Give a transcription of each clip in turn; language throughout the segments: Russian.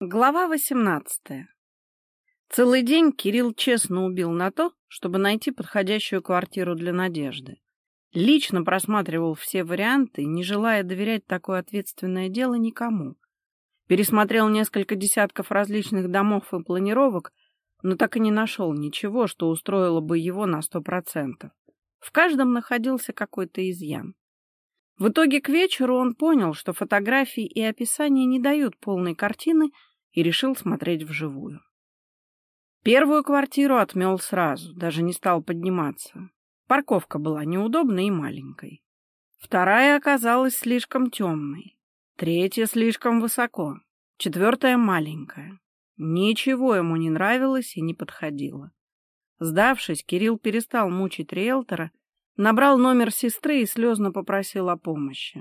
Глава 18. Целый день Кирилл честно убил на то, чтобы найти подходящую квартиру для Надежды. Лично просматривал все варианты, не желая доверять такое ответственное дело никому. Пересмотрел несколько десятков различных домов и планировок, но так и не нашел ничего, что устроило бы его на сто процентов. В каждом находился какой-то изъян. В итоге к вечеру он понял, что фотографии и описания не дают полной картины, и решил смотреть вживую. Первую квартиру отмел сразу, даже не стал подниматься. Парковка была неудобной и маленькой. Вторая оказалась слишком темной. Третья слишком высоко. Четвертая маленькая. Ничего ему не нравилось и не подходило. Сдавшись, Кирилл перестал мучить риэлтора Набрал номер сестры и слезно попросил о помощи.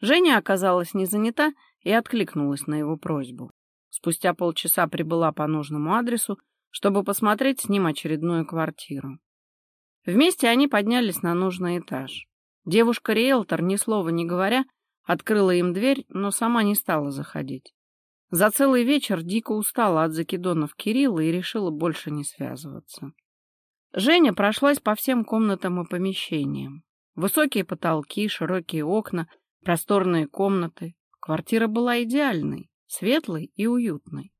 Женя оказалась не занята и откликнулась на его просьбу. Спустя полчаса прибыла по нужному адресу, чтобы посмотреть с ним очередную квартиру. Вместе они поднялись на нужный этаж. Девушка-риэлтор, ни слова не говоря, открыла им дверь, но сама не стала заходить. За целый вечер дико устала от закидонов Кирилла и решила больше не связываться. Женя прошлась по всем комнатам и помещениям. Высокие потолки, широкие окна, просторные комнаты. Квартира была идеальной, светлой и уютной.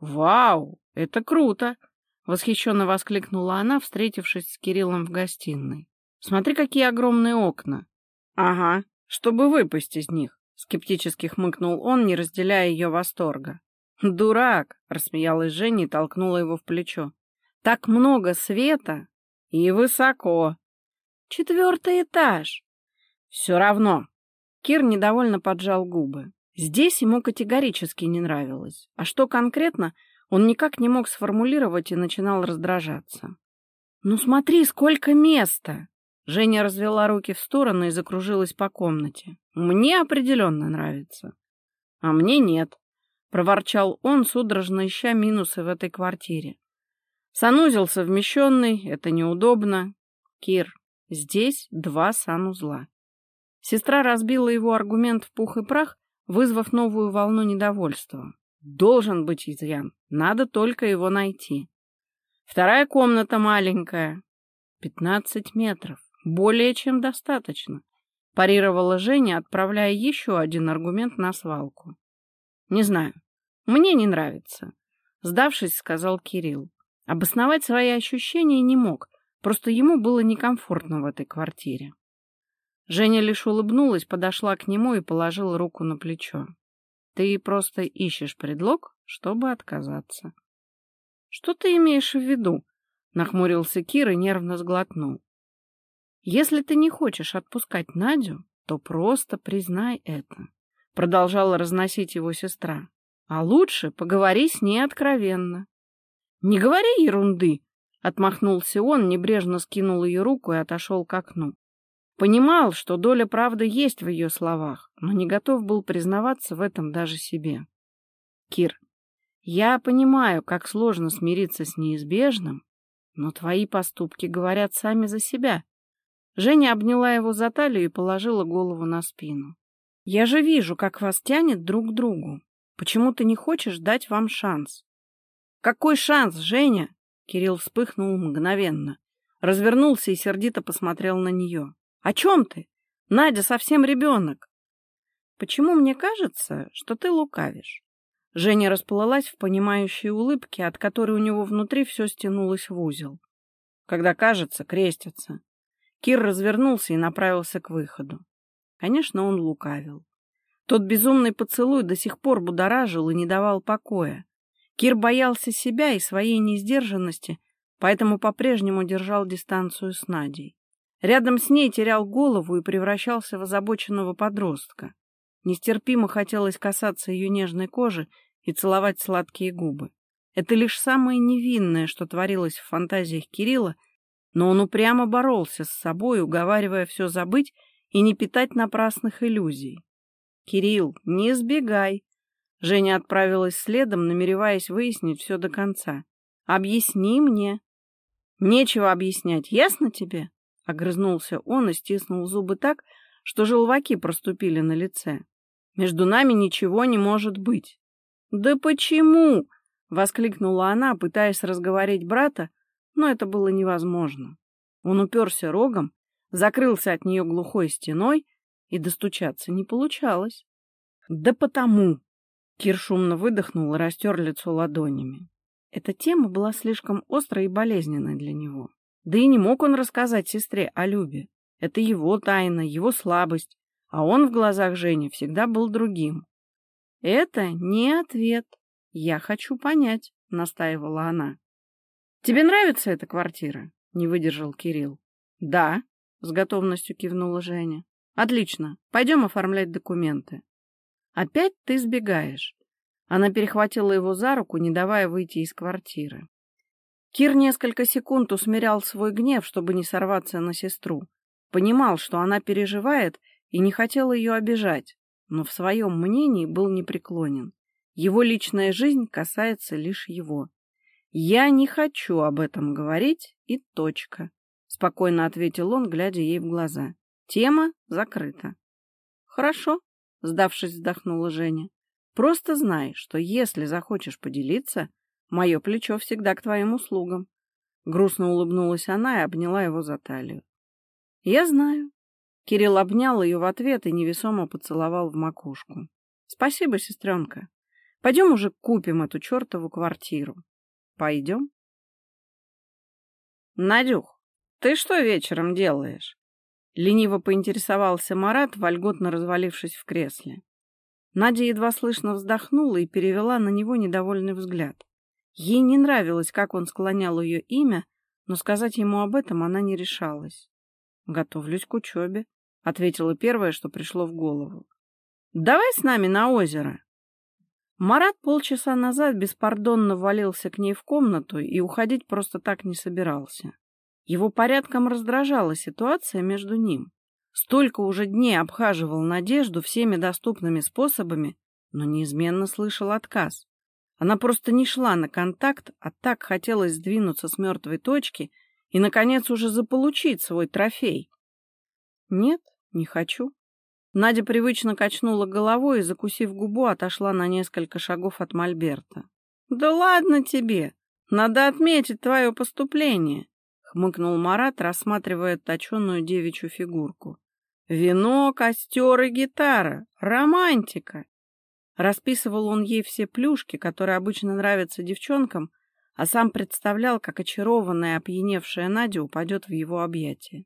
«Вау, это круто!» — восхищенно воскликнула она, встретившись с Кириллом в гостиной. «Смотри, какие огромные окна!» «Ага, чтобы выпасть из них!» — скептически хмыкнул он, не разделяя ее восторга. «Дурак!» — рассмеялась Женя и толкнула его в плечо. Так много света и высоко. Четвертый этаж. Все равно. Кир недовольно поджал губы. Здесь ему категорически не нравилось. А что конкретно, он никак не мог сформулировать и начинал раздражаться. «Ну смотри, сколько места!» Женя развела руки в стороны и закружилась по комнате. «Мне определенно нравится». «А мне нет», — проворчал он, судорожно ища минусы в этой квартире. Санузел совмещенный, это неудобно. Кир, здесь два санузла. Сестра разбила его аргумент в пух и прах, вызвав новую волну недовольства. Должен быть изъян, надо только его найти. Вторая комната маленькая, пятнадцать метров, более чем достаточно, парировала Женя, отправляя еще один аргумент на свалку. Не знаю, мне не нравится, сдавшись, сказал Кирилл. Обосновать свои ощущения не мог, просто ему было некомфортно в этой квартире. Женя лишь улыбнулась, подошла к нему и положила руку на плечо. «Ты просто ищешь предлог, чтобы отказаться». «Что ты имеешь в виду?» — нахмурился Кир и нервно сглотнул. «Если ты не хочешь отпускать Надю, то просто признай это», — продолжала разносить его сестра. «А лучше поговори с ней откровенно. «Не говори ерунды!» — отмахнулся он, небрежно скинул ее руку и отошел к окну. Понимал, что доля правды есть в ее словах, но не готов был признаваться в этом даже себе. «Кир, я понимаю, как сложно смириться с неизбежным, но твои поступки говорят сами за себя». Женя обняла его за талию и положила голову на спину. «Я же вижу, как вас тянет друг к другу. Почему ты не хочешь дать вам шанс? «Какой шанс, Женя?» Кирилл вспыхнул мгновенно. Развернулся и сердито посмотрел на нее. «О чем ты? Надя совсем ребенок». «Почему мне кажется, что ты лукавишь?» Женя расплылась в понимающей улыбке, от которой у него внутри все стянулось в узел. Когда кажется, крестится. Кир развернулся и направился к выходу. Конечно, он лукавил. Тот безумный поцелуй до сих пор будоражил и не давал покоя. Кир боялся себя и своей несдержанности, поэтому по-прежнему держал дистанцию с Надей. Рядом с ней терял голову и превращался в озабоченного подростка. Нестерпимо хотелось касаться ее нежной кожи и целовать сладкие губы. Это лишь самое невинное, что творилось в фантазиях Кирилла, но он упрямо боролся с собой, уговаривая все забыть и не питать напрасных иллюзий. «Кирилл, не сбегай!» Женя отправилась следом, намереваясь выяснить все до конца. «Объясни мне». «Нечего объяснять, ясно тебе?» Огрызнулся он и стиснул зубы так, что желваки проступили на лице. «Между нами ничего не может быть». «Да почему?» — воскликнула она, пытаясь разговорить брата, но это было невозможно. Он уперся рогом, закрылся от нее глухой стеной, и достучаться не получалось. «Да потому!» — Кир шумно выдохнул и растер лицо ладонями. Эта тема была слишком острой и болезненной для него. Да и не мог он рассказать сестре о Любе. Это его тайна, его слабость, а он в глазах Жени всегда был другим. «Это не ответ. Я хочу понять», — настаивала она. «Тебе нравится эта квартира?» — не выдержал Кирилл. «Да», — с готовностью кивнула Женя. «Отлично. Пойдем оформлять документы». «Опять ты сбегаешь». Она перехватила его за руку, не давая выйти из квартиры. Кир несколько секунд усмирял свой гнев, чтобы не сорваться на сестру. Понимал, что она переживает, и не хотел ее обижать но в своем мнении был непреклонен. Его личная жизнь касается лишь его. «Я не хочу об этом говорить, и точка», — спокойно ответил он, глядя ей в глаза. «Тема закрыта». «Хорошо», — сдавшись, вздохнула Женя. «Просто знай, что если захочешь поделиться, мое плечо всегда к твоим услугам». Грустно улыбнулась она и обняла его за талию. «Я знаю», Кирилл обнял ее в ответ и невесомо поцеловал в макушку. — Спасибо, сестренка. Пойдем уже купим эту чертову квартиру. Пойдем? — Надюх, ты что вечером делаешь? Лениво поинтересовался Марат, вольготно развалившись в кресле. Надя едва слышно вздохнула и перевела на него недовольный взгляд. Ей не нравилось, как он склонял ее имя, но сказать ему об этом она не решалась. «Готовлюсь к учебе», — ответила первое, что пришло в голову. «Давай с нами на озеро». Марат полчаса назад беспардонно валился к ней в комнату и уходить просто так не собирался. Его порядком раздражала ситуация между ним. Столько уже дней обхаживал Надежду всеми доступными способами, но неизменно слышал отказ. Она просто не шла на контакт, а так хотелось сдвинуться с мертвой точки и, наконец, уже заполучить свой трофей. Нет, не хочу. Надя привычно качнула головой и, закусив губу, отошла на несколько шагов от Мольберта. Да ладно тебе! Надо отметить твое поступление, хмыкнул Марат, рассматривая точенную девичью фигурку. Вино, костер и гитара. Романтика. Расписывал он ей все плюшки, которые обычно нравятся девчонкам, а сам представлял, как очарованная, опьяневшая Надя упадет в его объятия.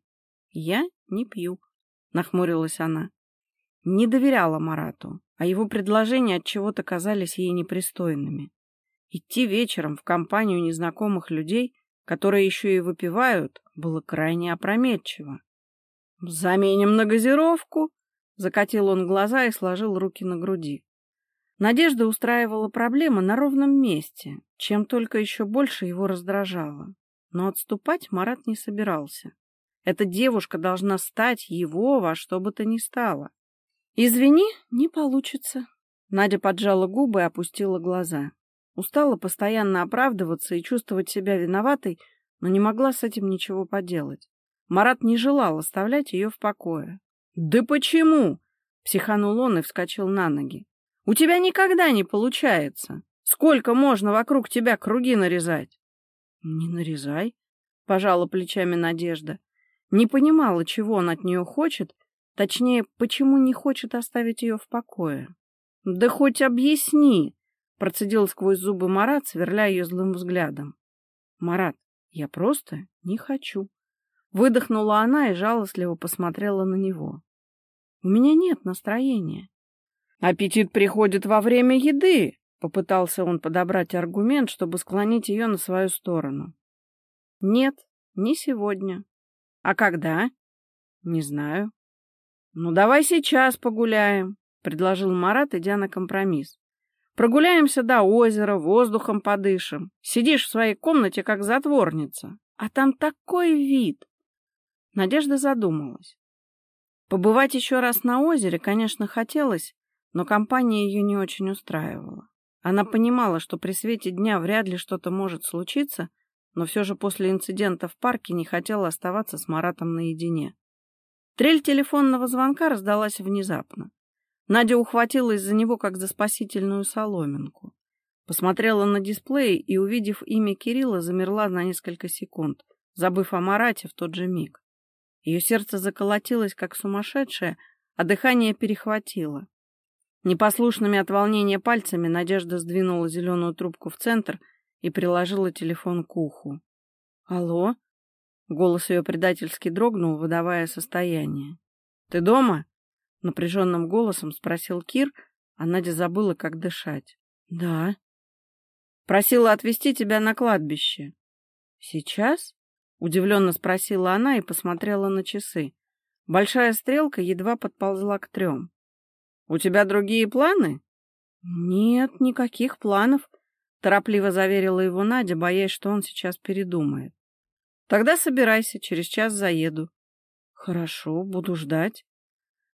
Я не пью, — нахмурилась она. Не доверяла Марату, а его предложения от чего то казались ей непристойными. Идти вечером в компанию незнакомых людей, которые еще и выпивают, было крайне опрометчиво. «Заменим на газировку!» — закатил он глаза и сложил руки на груди. Надежда устраивала проблемы на ровном месте, чем только еще больше его раздражало. Но отступать Марат не собирался. Эта девушка должна стать его во что бы то ни стало. «Извини, не получится». Надя поджала губы и опустила глаза. Устала постоянно оправдываться и чувствовать себя виноватой, но не могла с этим ничего поделать. Марат не желал оставлять ее в покое. «Да почему?» — психанул он и вскочил на ноги. «У тебя никогда не получается. Сколько можно вокруг тебя круги нарезать?» «Не нарезай», — пожала плечами Надежда. Не понимала, чего он от нее хочет, точнее, почему не хочет оставить ее в покое. — Да хоть объясни! — процедил сквозь зубы Марат, сверляя ее злым взглядом. — Марат, я просто не хочу. Выдохнула она и жалостливо посмотрела на него. — У меня нет настроения. — Аппетит приходит во время еды! — попытался он подобрать аргумент, чтобы склонить ее на свою сторону. — Нет, не сегодня, а когда? Не знаю. Ну, давай сейчас погуляем, предложил Марат, идя на компромисс. Прогуляемся до озера, воздухом подышим. Сидишь в своей комнате, как затворница. А там такой вид. Надежда задумалась. Побывать еще раз на озере, конечно, хотелось, но компания ее не очень устраивала. Она понимала, что при свете дня вряд ли что-то может случиться, но все же после инцидента в парке не хотела оставаться с Маратом наедине. Трель телефонного звонка раздалась внезапно. Надя ухватилась за него, как за спасительную соломинку. Посмотрела на дисплей и, увидев имя Кирилла, замерла на несколько секунд, забыв о Марате в тот же миг. Ее сердце заколотилось, как сумасшедшее, а дыхание перехватило. Непослушными от волнения пальцами Надежда сдвинула зеленую трубку в центр и приложила телефон к уху. «Алло?» Голос ее предательски дрогнул, выдавая состояние. «Ты дома?» — напряженным голосом спросил Кир, а Надя забыла, как дышать. «Да». «Просила отвезти тебя на кладбище». «Сейчас?» — удивленно спросила она и посмотрела на часы. Большая стрелка едва подползла к трем. «У тебя другие планы?» «Нет, никаких планов», — торопливо заверила его Надя, боясь, что он сейчас передумает. «Тогда собирайся, через час заеду». «Хорошо, буду ждать».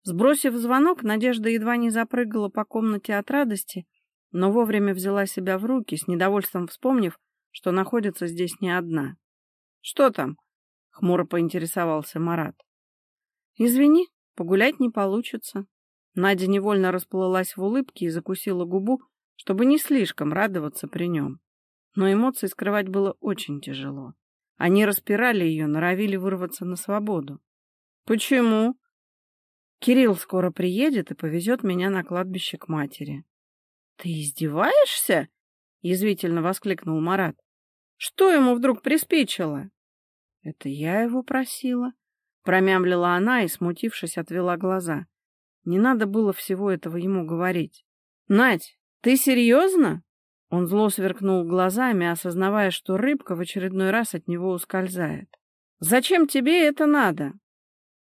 Сбросив звонок, Надежда едва не запрыгала по комнате от радости, но вовремя взяла себя в руки, с недовольством вспомнив, что находится здесь не одна. «Что там?» — хмуро поинтересовался Марат. «Извини, погулять не получится». Надя невольно расплылась в улыбке и закусила губу, чтобы не слишком радоваться при нем. Но эмоции скрывать было очень тяжело. Они распирали ее, норовили вырваться на свободу. «Почему?» «Кирилл скоро приедет и повезет меня на кладбище к матери». «Ты издеваешься?» — язвительно воскликнул Марат. «Что ему вдруг приспичило?» «Это я его просила», — промямлила она и, смутившись, отвела глаза. Не надо было всего этого ему говорить. «Надь, ты серьезно?» Он зло сверкнул глазами, осознавая, что рыбка в очередной раз от него ускользает. «Зачем тебе это надо?»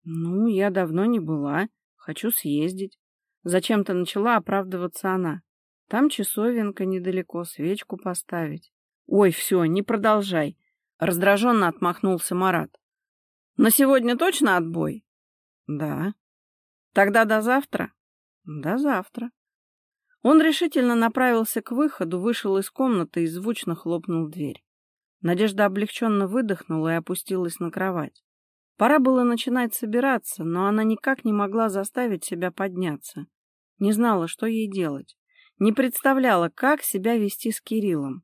«Ну, я давно не была. Хочу съездить». Зачем-то начала оправдываться она. Там часовенка недалеко, свечку поставить. «Ой, все, не продолжай!» Раздраженно отмахнулся Марат. «На сегодня точно отбой?» «Да». Тогда до завтра? До завтра. Он решительно направился к выходу, вышел из комнаты и звучно хлопнул дверь. Надежда облегченно выдохнула и опустилась на кровать. Пора было начинать собираться, но она никак не могла заставить себя подняться. Не знала, что ей делать. Не представляла, как себя вести с Кириллом.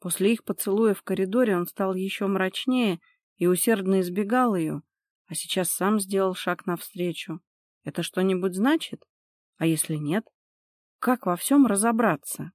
После их поцелуя в коридоре он стал еще мрачнее и усердно избегал ее, а сейчас сам сделал шаг навстречу. Это что-нибудь значит? А если нет? Как во всем разобраться?